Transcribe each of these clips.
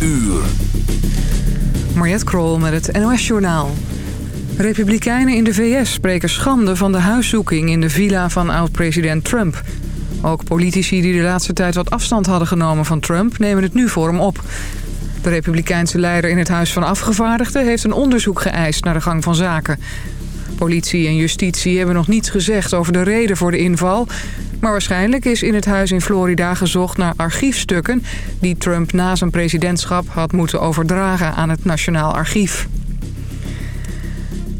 uur. Mariette Krol met het NOS Journaal. Republikeinen in de VS spreken schande van de huiszoeking in de villa van oud-president Trump. Ook politici die de laatste tijd wat afstand hadden genomen van Trump nemen het nu voor hem op. De republikeinse leider in het Huis van Afgevaardigden heeft een onderzoek geëist naar de gang van zaken. Politie en justitie hebben nog niets gezegd over de reden voor de inval... maar waarschijnlijk is in het huis in Florida gezocht naar archiefstukken... die Trump na zijn presidentschap had moeten overdragen aan het Nationaal Archief.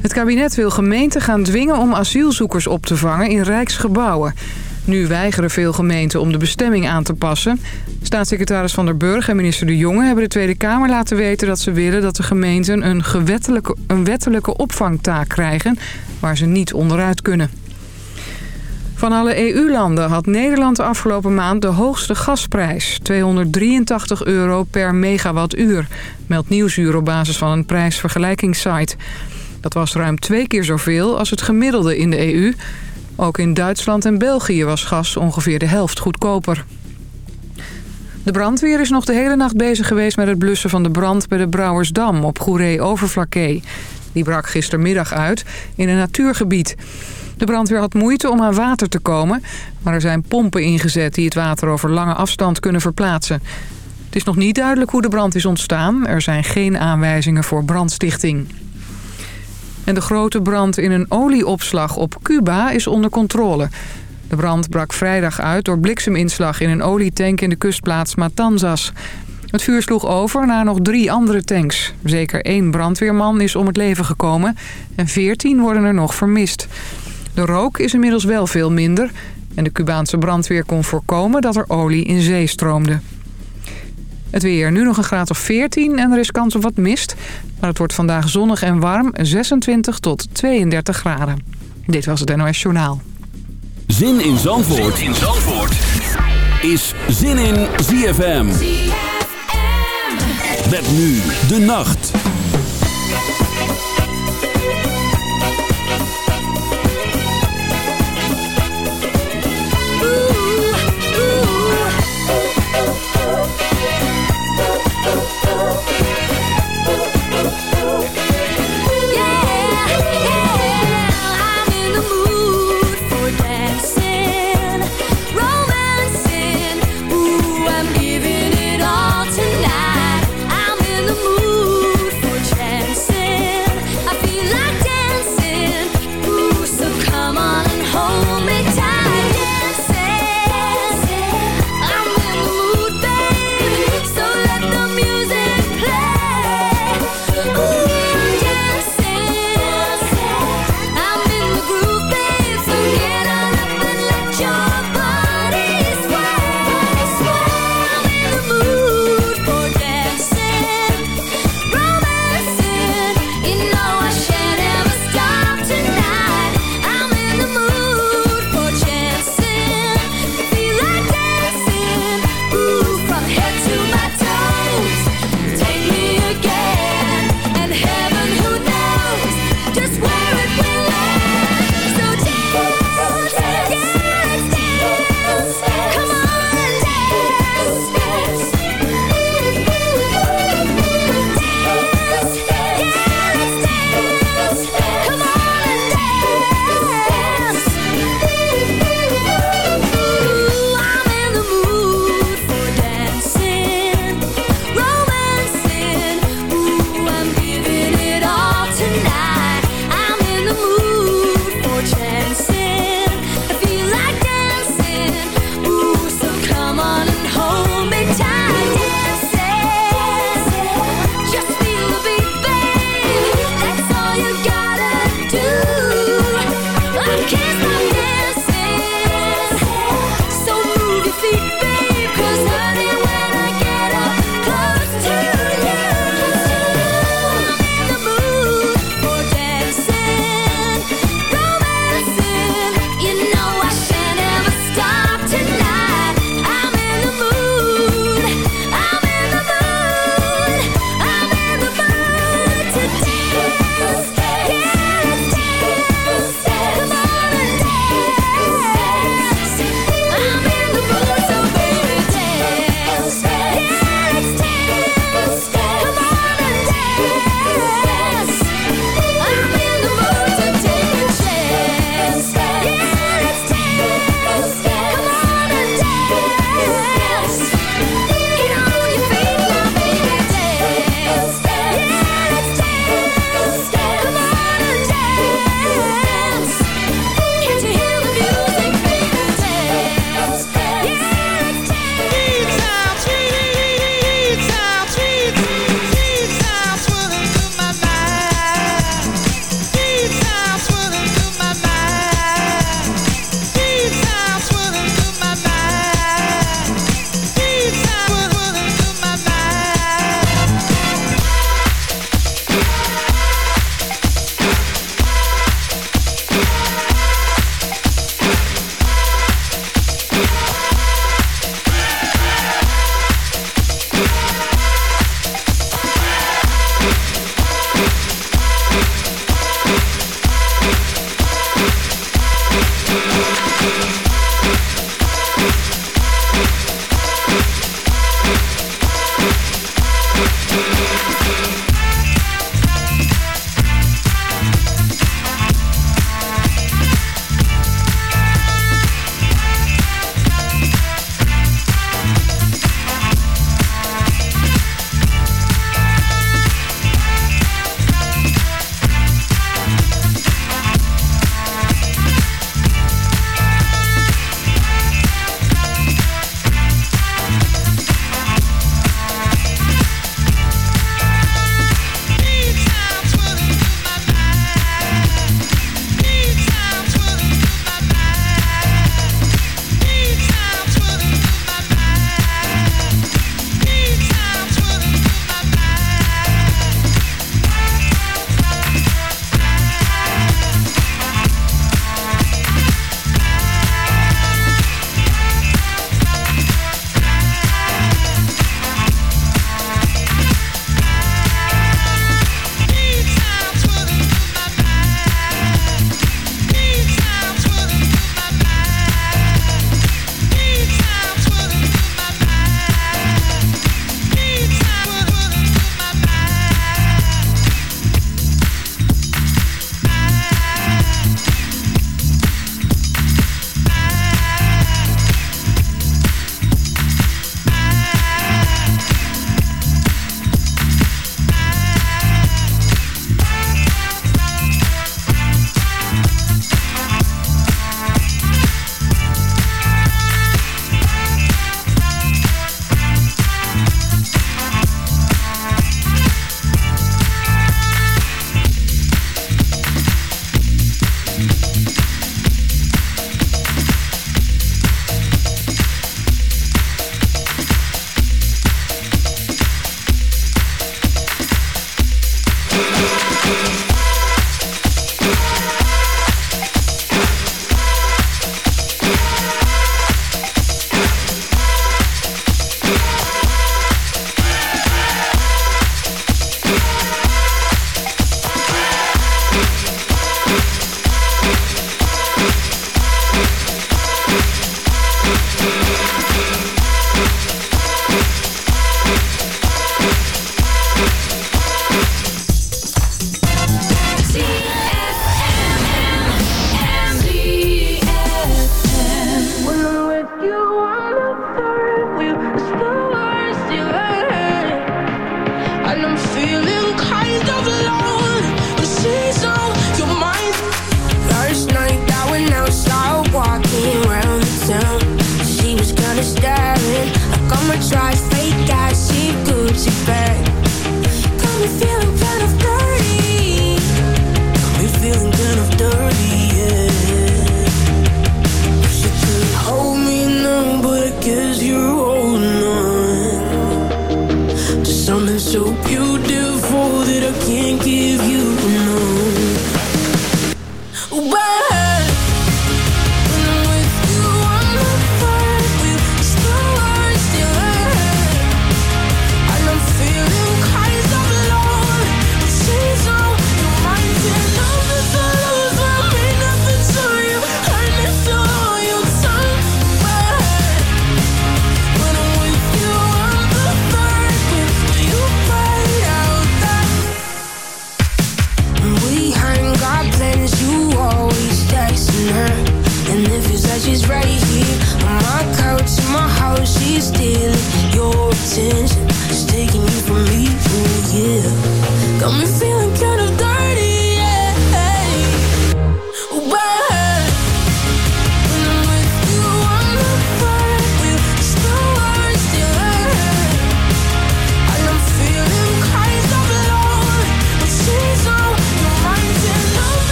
Het kabinet wil gemeenten gaan dwingen om asielzoekers op te vangen in rijksgebouwen. Nu weigeren veel gemeenten om de bestemming aan te passen. Staatssecretaris Van der Burg en minister De Jonge hebben de Tweede Kamer laten weten dat ze willen dat de gemeenten een, gewettelijke, een wettelijke opvangtaak krijgen waar ze niet onderuit kunnen. Van alle EU-landen had Nederland de afgelopen maand de hoogste gasprijs. 283 euro per megawattuur, meldt Nieuwsuur op basis van een prijsvergelijkingssite. Dat was ruim twee keer zoveel als het gemiddelde in de EU. Ook in Duitsland en België was gas ongeveer de helft goedkoper. De brandweer is nog de hele nacht bezig geweest met het blussen van de brand bij de Brouwersdam op Goeree-Overflakkee. Die brak gistermiddag uit in een natuurgebied. De brandweer had moeite om aan water te komen, maar er zijn pompen ingezet die het water over lange afstand kunnen verplaatsen. Het is nog niet duidelijk hoe de brand is ontstaan. Er zijn geen aanwijzingen voor brandstichting. En de grote brand in een olieopslag op Cuba is onder controle. De brand brak vrijdag uit door blikseminslag in een olietank in de kustplaats Matanzas. Het vuur sloeg over naar nog drie andere tanks. Zeker één brandweerman is om het leven gekomen en veertien worden er nog vermist. De rook is inmiddels wel veel minder en de Cubaanse brandweer kon voorkomen dat er olie in zee stroomde. Het weer. Nu nog een graad of 14 en er is kans op wat mist. Maar het wordt vandaag zonnig en warm. 26 tot 32 graden. Dit was het NOS Journaal. Zin in Zandvoort, zin in Zandvoort. is Zin in ZFM. ZFM. Met nu de nacht.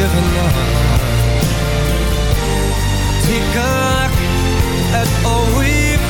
given up Take a look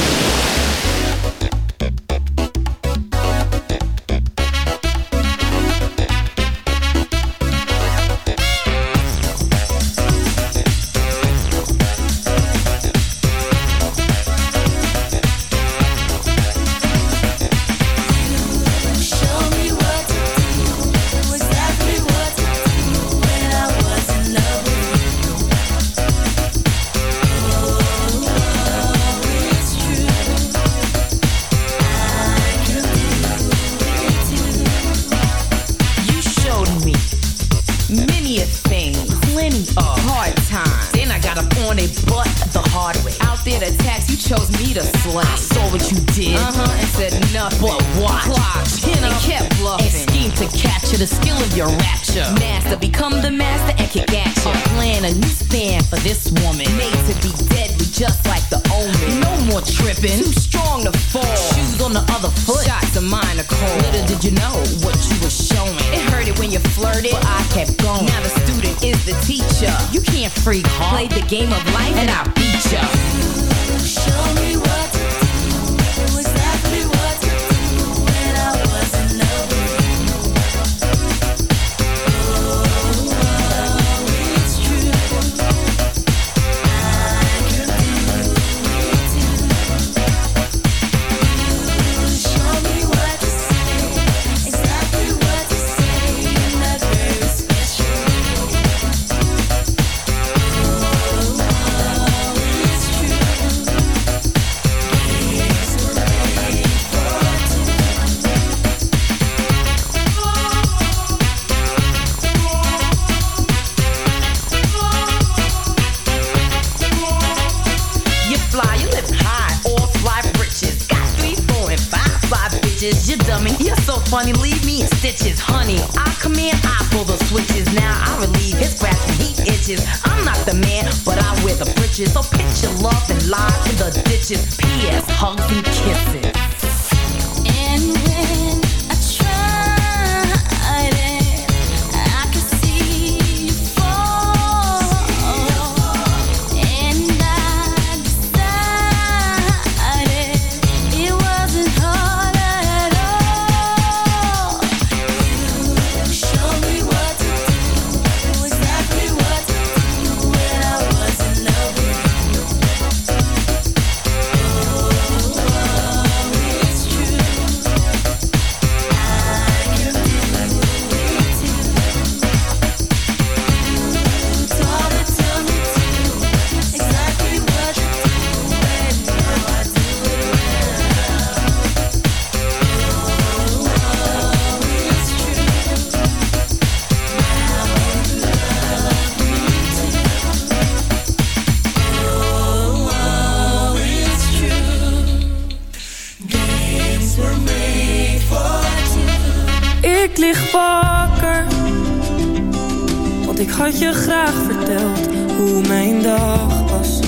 Dat je graag vertelt hoe mijn dag was.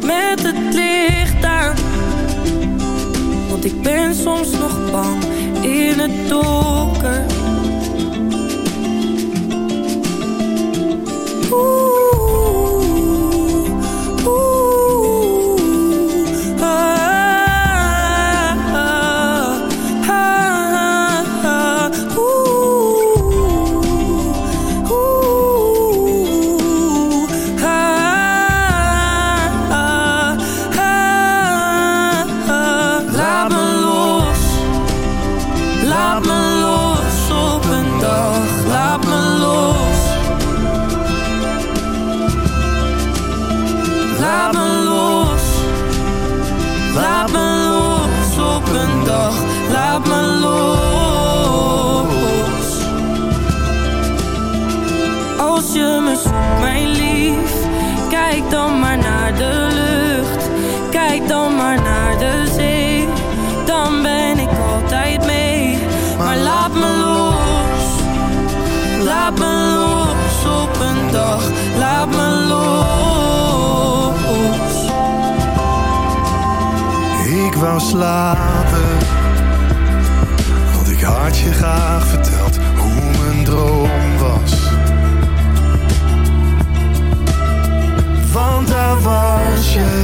Met het licht aan, want ik ben soms nog bang in het donker. later Want ik had je graag verteld hoe mijn droom was. Want daar was je.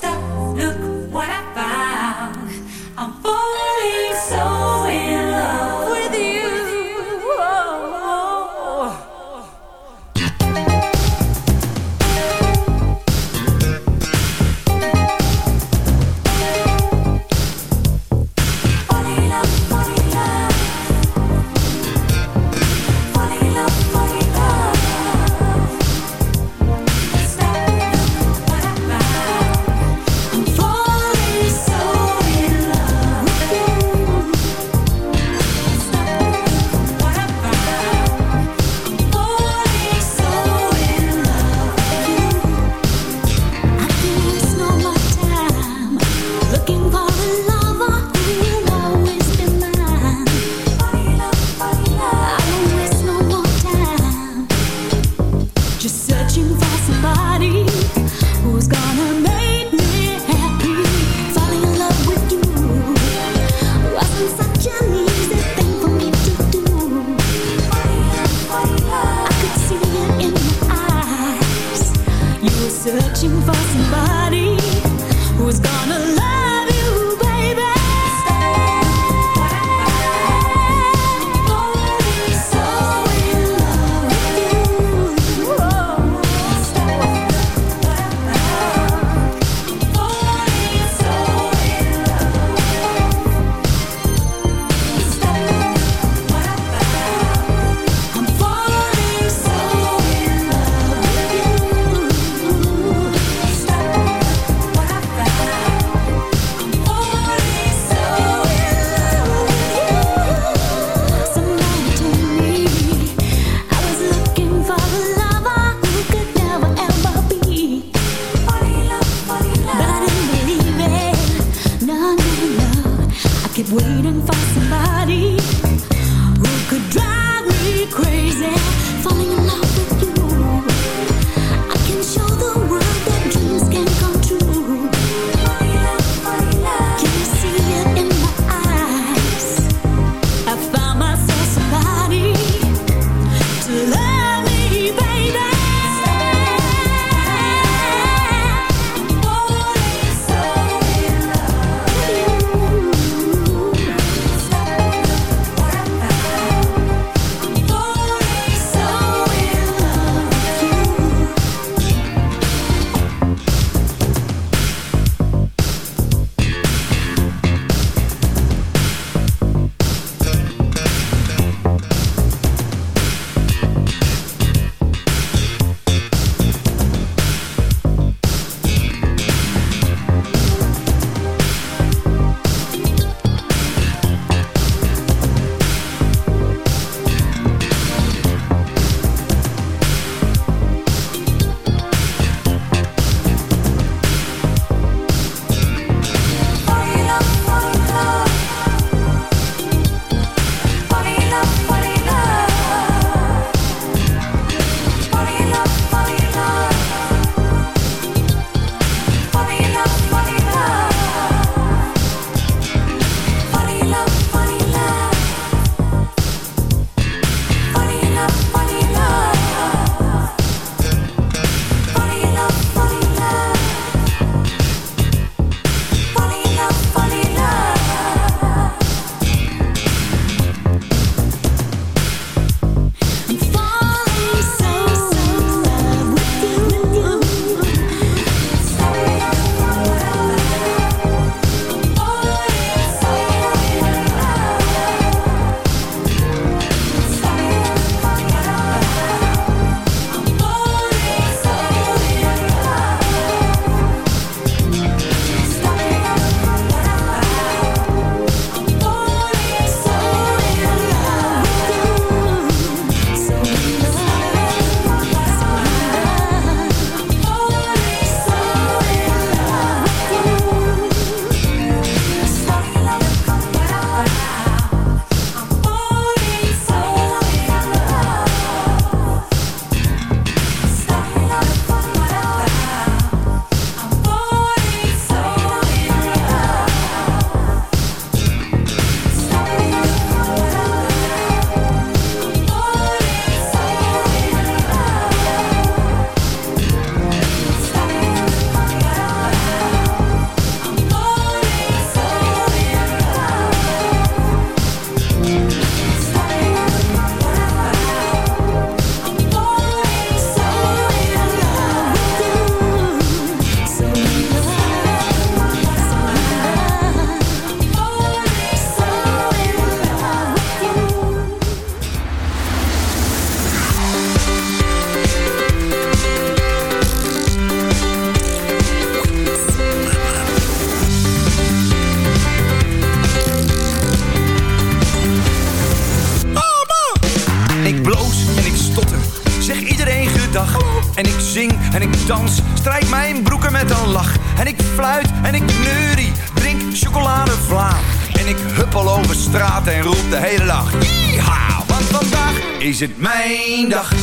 het mijn dag. Het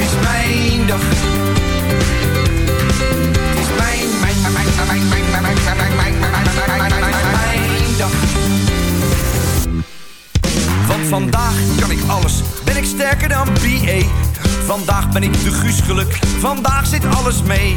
is mijn dag. Het is mijn, mijn, mijn, mijn, mijn, mijn, mijn, mijn, mijn, mijn, mijn, mijn dag. Want vandaag kan ik alles, ben ik sterker dan BA. Vandaag ben ik de guus geluk, vandaag zit alles mee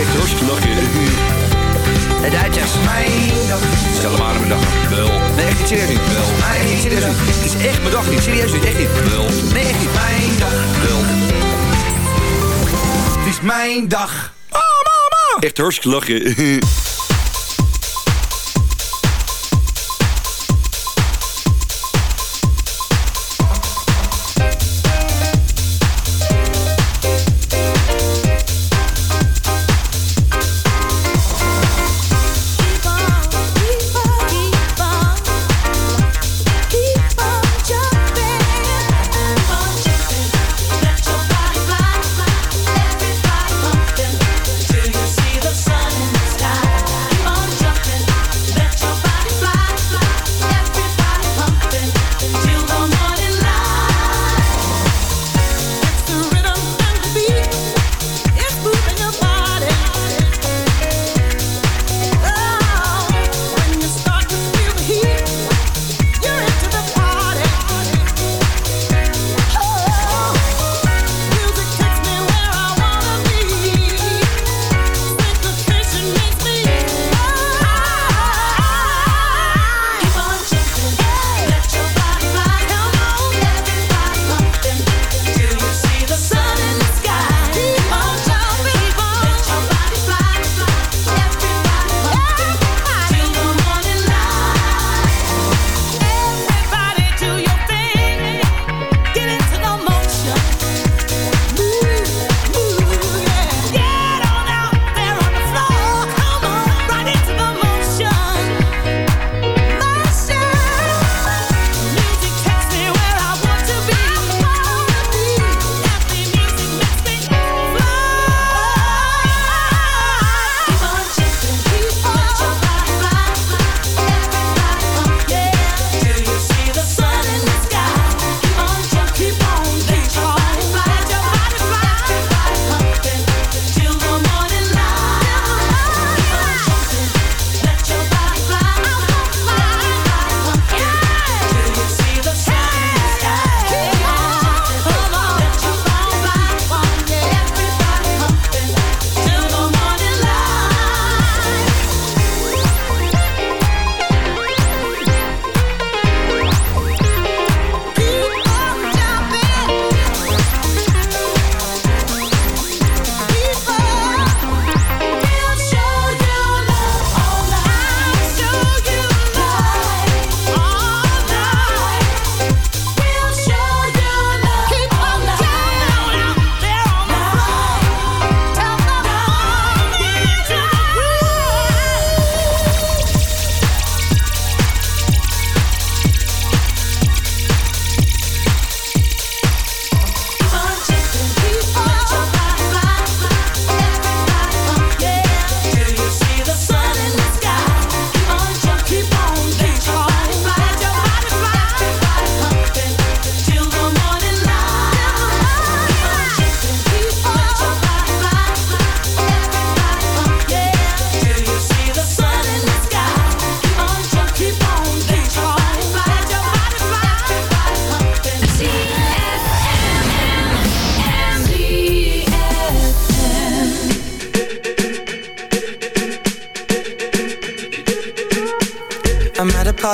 Echt hartstikke lachen. De Duitsers. Mijn dag. Stel hem aan mijn dag. Wel. Nee, echt niet serieus niet. Wel. Nee, echt niet serieus niet. Het is echt mijn dag niet. Serieus niet. Echt niet. Wel. Nee, echt niet. Mijn dag. Wel. Het is mijn dag. Echt hartstikke lachen.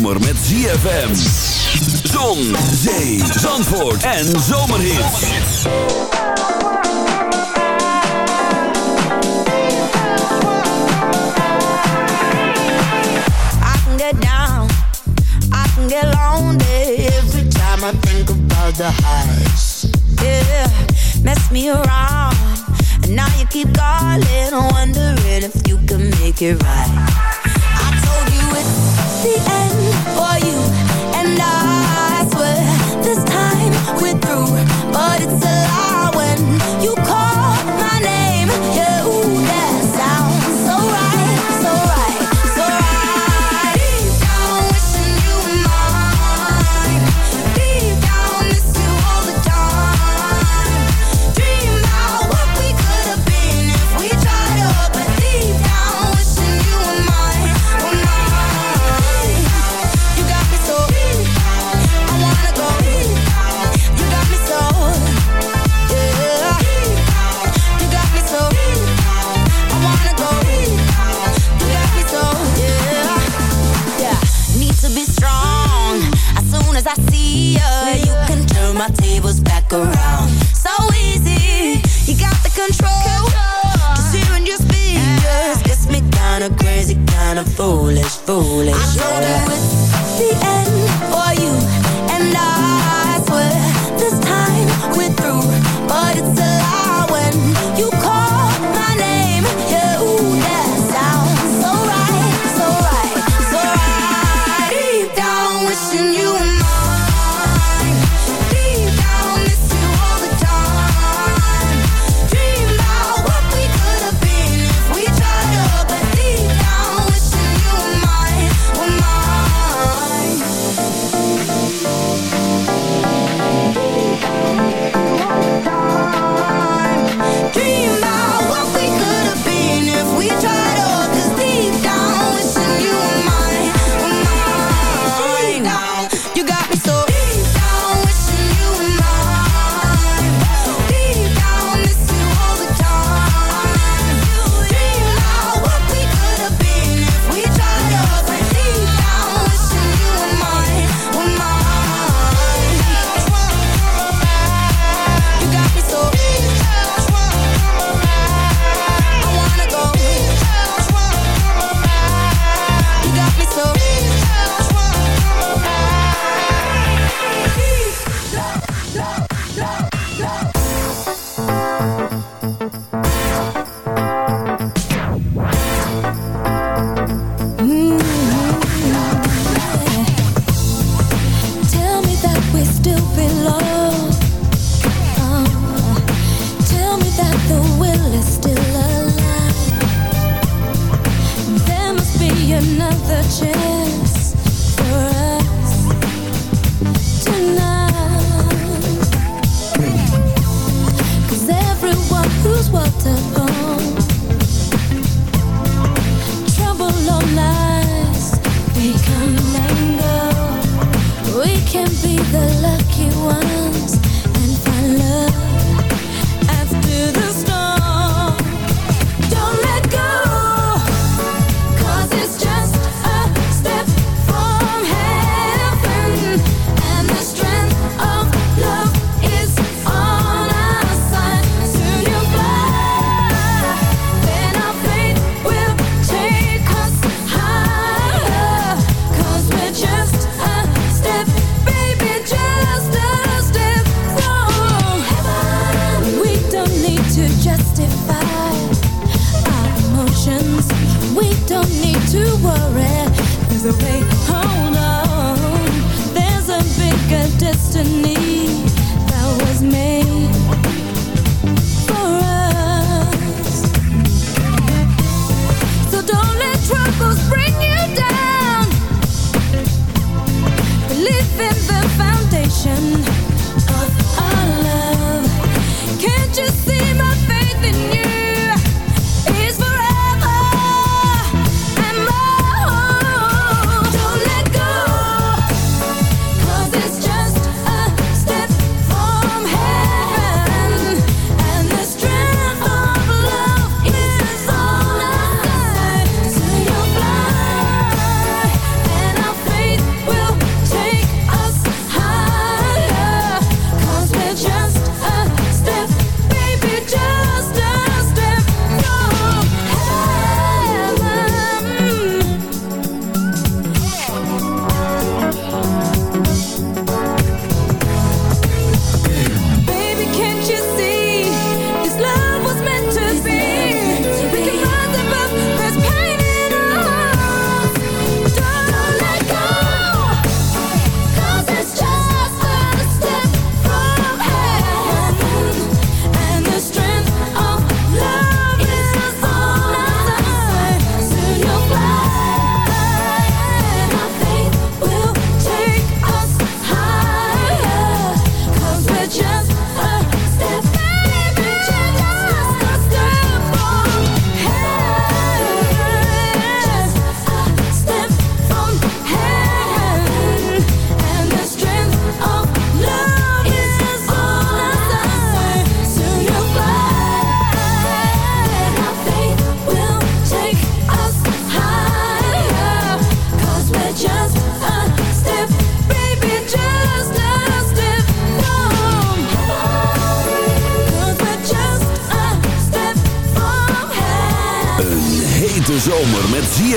zomer met ZFM. Zon, zee, zandvoort en zomerhit. I can get down, I can get lonely every time I think about the highs. Yeah, mess me around, and now you keep calling, wondering if you can make it right. but it's lie.